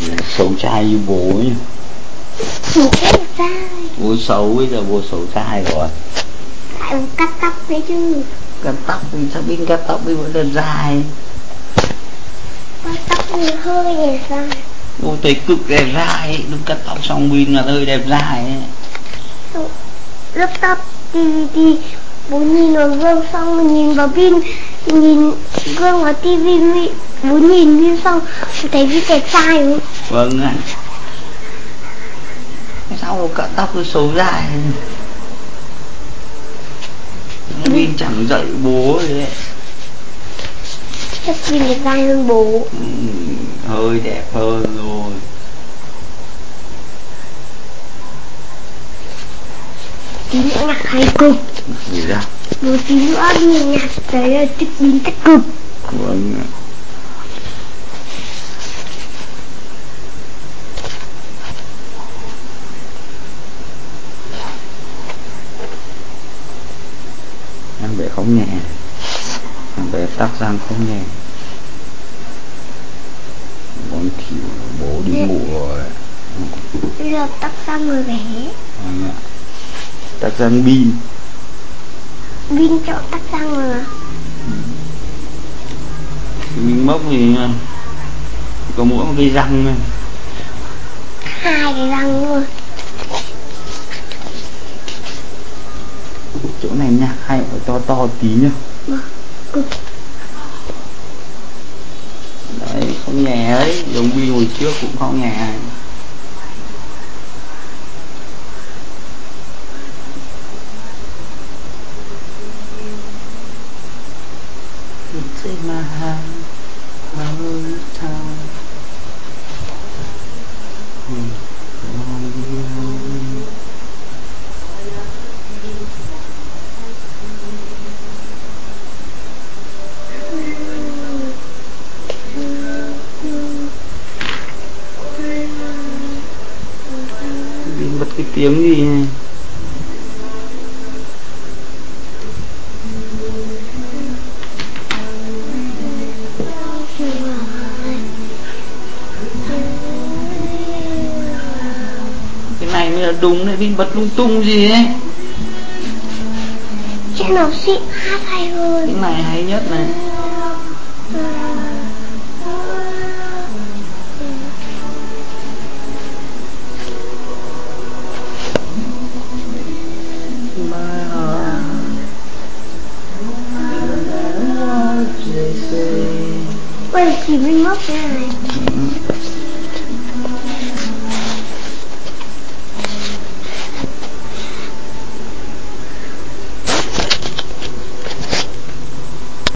thì xấu trai như bố nhỉ bố trai bố xấu bây giờ bố xấu trai rồi. Tại bố cắt tóc đấy chứ. Cắt tóc thì sao biết cắt tóc đi vẫn là dài? Cắt tóc thì hơi đẹp dài. Bố thấy cực đẹp dài lúc cắt tóc xong pin là hơi đẹp dài ấy. lúc tóc thì thì bố nhìn vào gương xong nhìn vào pin nhìn gương vào tivi bố nhìn pin xong thấy pin đẹp trai không? Vâng ạ. Sao bố cắt tóc cứ xấu dài pin chẳng dạy bố gì đấy chắc pin đẹp trai hơn bố. Ừ, hơi đẹp hơn rồi. Tí nữa nhạc hay cực gì ra một tí nữa nhạc đấy là tích biến tích cực vâng ạ em bé không nhẹ. Em bé tắc răng không nhẹ. Con thiếu bố đi ngủ rồi. Bây giờ tóc xăm rồi bé. Vâng ạ. Tắc răng pin chọn tóc xăm rồi mà mình mốc thì có mỗi một cái răng thôi hai cái răng luôn. Chỗ này nha hay phải to to tí nhá. Mà cực đấy không nhẹ đấy giống pin hồi trước cũng không nhẹ Take my hand, hold tight. Hmm, on you. Pin bật cái tiếng gì này cái này mới là đúng đấy pin bật lung tung gì ấy. Chắc nó xịn hát hay hơn cái này hay nhất này. My heart What they say